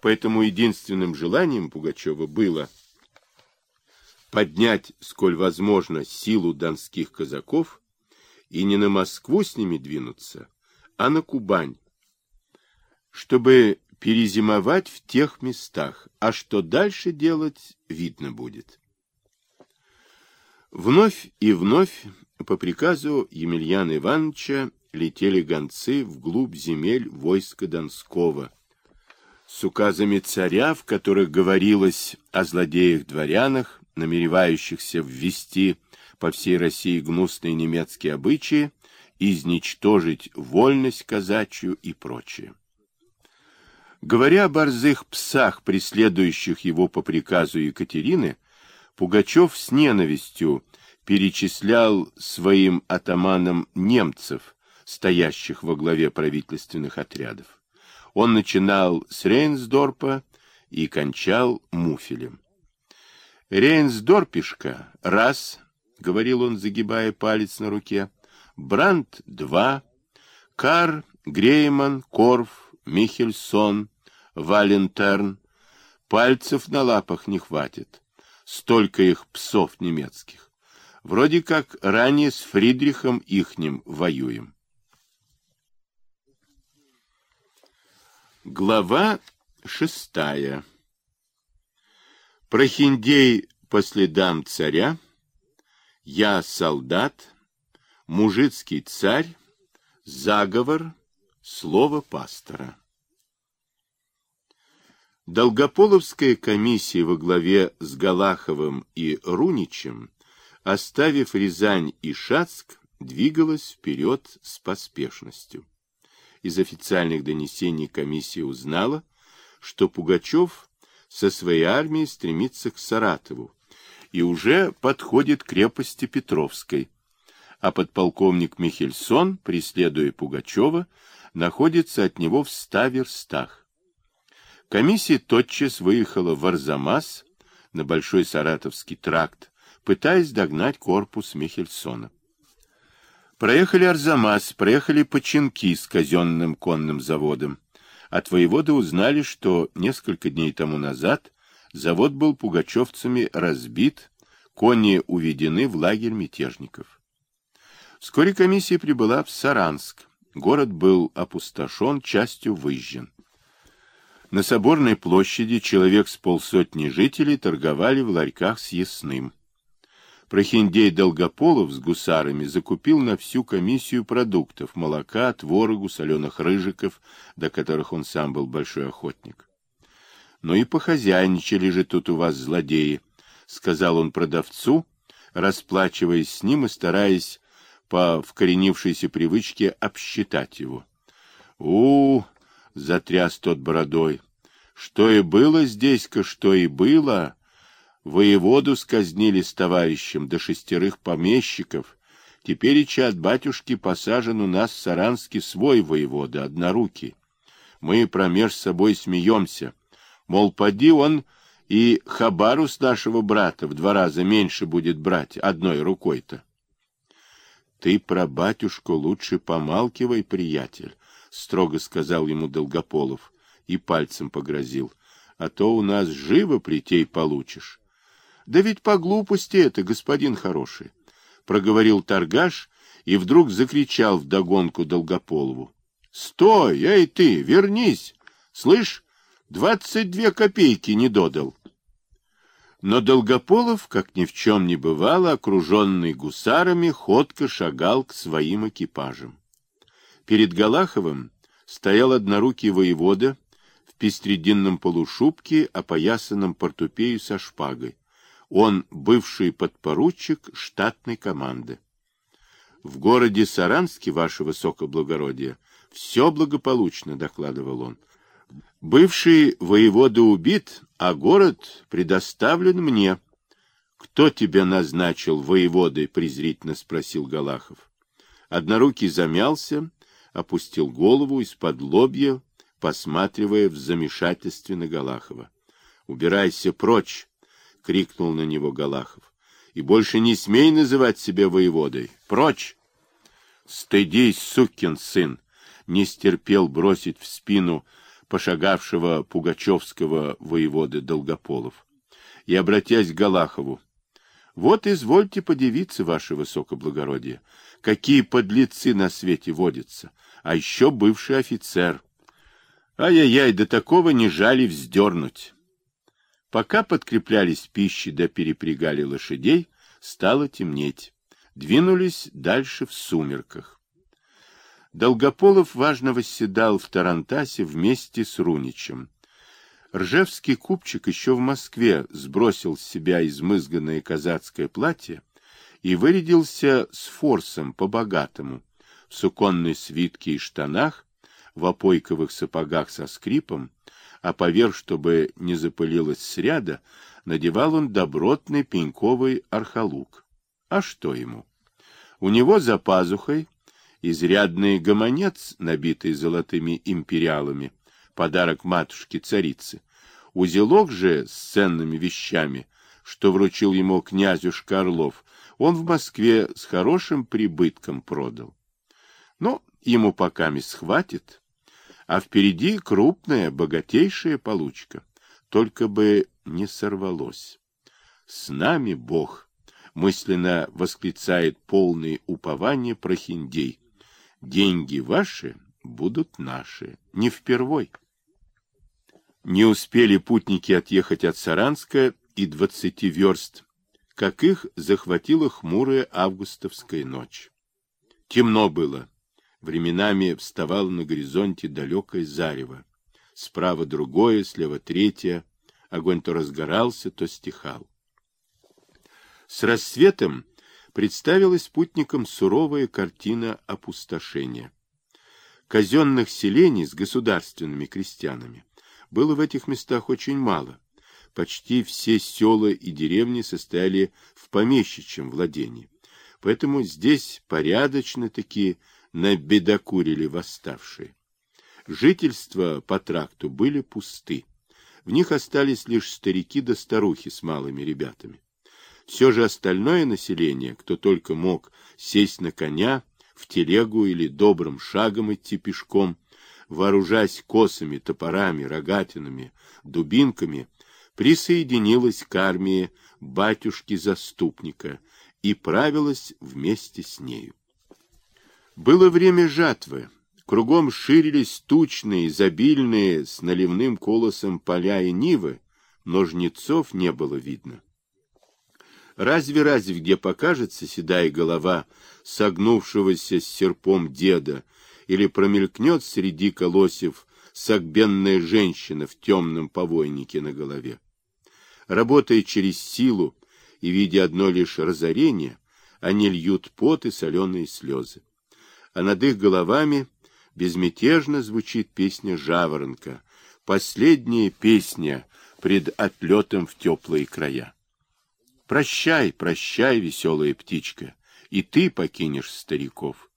Поэтому единственным желанием Пугачева было поднять, сколь возможно, силу донских казаков и не на Москву с ними двинуться, а на Кубань, чтобы перезимовать в тех местах, а что дальше делать, видно будет. Вновь и вновь по приказу Емельяна Ивановича летели гонцы вглубь земель войска Донского, с указами царя, в которых говорилось о злодеях-дворянах, намеревающихся ввести по всей России гнусные немецкие обычаи, изничтожить вольность казачью и прочее. Говоря о борзых псах, преследующих его по приказу Екатерины, Пугачев с ненавистью перечислял своим атаманам немцев, стоящих во главе правительственных отрядов. Он начинал с Рейнсдорпа и кончал Муфелем. Рейнсдорпишка — раз, — говорил он, загибая палец на руке, — Бранд — два, Кар, Грейман, Корф, Михельсон, Валентерн. Пальцев на лапах не хватит. Столько их псов немецких. Вроде как ранее с Фридрихом ихним воюем. Глава шестая. Прохиндей по следам царя, я солдат, мужицкий царь, заговор, слово пастора. Долгополовская комиссия во главе с Галаховым и Руничем, оставив Рязань и Шацк, двигалась вперед с поспешностью. Из официальных донесений комиссия узнала, что Пугачев со своей армией стремится к Саратову и уже подходит к крепости Петровской, а подполковник Михельсон, преследуя Пугачева, находится от него в ста верстах. Комиссия тотчас выехала в Арзамас, на Большой Саратовский тракт, пытаясь догнать корпус Михельсона. Проехали Арзамас, проехали Починки с казенным конным заводом. От воевода узнали, что несколько дней тому назад завод был пугачевцами разбит, кони уведены в лагерь мятежников. Вскоре комиссия прибыла в Саранск. Город был опустошен, частью выжжен. На Соборной площади человек с полсотни жителей торговали в ларьках с ясным. Прохиндей Долгополов с гусарами закупил на всю комиссию продуктов, молока, творогу, соленых рыжиков, до которых он сам был большой охотник. «Ну и похозяйничали же тут у вас злодеи», — сказал он продавцу, расплачиваясь с ним и стараясь по вкоренившейся привычке обсчитать его. у, -у затряс тот бородой. Что и было здесь-ка, что и было. Воеводу сказнили с товарищем до шестерых помещиков. Теперь и от батюшки посажен у нас в Саранске свой воевода, однорукий. Мы промеж собой смеемся. Мол, поди он и хабару с нашего брата в два раза меньше будет брать одной рукой-то. Ты про батюшку лучше помалкивай, приятель. — строго сказал ему Долгополов и пальцем погрозил. — А то у нас живо плетей получишь. — Да ведь по глупости это, господин хороший, — проговорил торгаш и вдруг закричал вдогонку Долгополову. — Стой, эй ты, вернись! Слышь, двадцать две копейки не додал. Но Долгополов, как ни в чем не бывало, окруженный гусарами, ходко шагал к своим экипажам. Перед Галаховым стоял однорукий воевода в пестрединном полушубке, опоясанном портупею со шпагой. Он бывший подпоручик штатной команды. В городе Саранске, ваше высокоблагородие, все благополучно, докладывал он. Бывший воевода убит, а город предоставлен мне. Кто тебя назначил воеводой? презрительно спросил Галахов. Однорукий замялся опустил голову из-под лобья, посматривая в замешательстве на Галахова. «Убирайся прочь!» — крикнул на него Галахов. «И больше не смей называть себя воеводой! Прочь!» «Стыдись, сукин сын!» — не стерпел бросить в спину пошагавшего пугачевского воеводы Долгополов, и, обратясь к Галахову, «Вот извольте подивиться, ваше высокоблагородие, какие подлецы на свете водятся, а еще бывший офицер. Ай-яй-яй, до такого не жали вздернуть». Пока подкреплялись пищей да перепрягали лошадей, стало темнеть. Двинулись дальше в сумерках. Долгополов важно восседал в Тарантасе вместе с Руничем. Ржевский купчик еще в Москве сбросил с себя измызганное казацкое платье и вырядился с форсом по-богатому, в суконной свитке и штанах, в опойковых сапогах со скрипом, а поверх, чтобы не запылилось сряда, надевал он добротный пеньковый архалук. А что ему? У него за пазухой изрядный гомонец, набитый золотыми империалами, подарок матушке-царице. Узелок же с ценными вещами, что вручил ему князюшка Орлов, он в Москве с хорошим прибытком продал. Но ему пока не схватит, а впереди крупная, богатейшая получка. Только бы не сорвалось. С нами Бог, мысленно восклицает полный упование прохиндей. Деньги ваши будут наши, не впервой. Не успели путники отъехать от Саранска и двадцати верст, как их захватила хмурая августовская ночь. Темно было, Временами вставало на горизонте далекое зарево. Справа другое, слева третье. Огонь то разгорался, то стихал. С рассветом представилась путникам суровая картина опустошения. Казенных селений с государственными крестьянами было в этих местах очень мало. Почти все села и деревни состояли в помещичьем владении. Поэтому здесь порядочно такие набедокурили восставшие. Жительства по тракту были пусты. В них остались лишь старики да старухи с малыми ребятами. Все же остальное население, кто только мог сесть на коня, в телегу или добрым шагом идти пешком, вооружаясь косами, топорами, рогатинами, дубинками, присоединилась к армии батюшки-заступника и правилась вместе с нею. Было время жатвы. Кругом ширились тучные, изобильные, с наливным колосом поля и нивы, но жнецов не было видно. Разве-разве где покажется седая голова согнувшегося с серпом деда или промелькнет среди колосьев согбенная женщина в темном повойнике на голове? Работая через силу и видя одно лишь разорение, они льют пот и соленые слезы а над их головами безмятежно звучит песня жаворонка, последняя песня пред отлетом в теплые края. Прощай, прощай, веселая птичка, и ты покинешь стариков.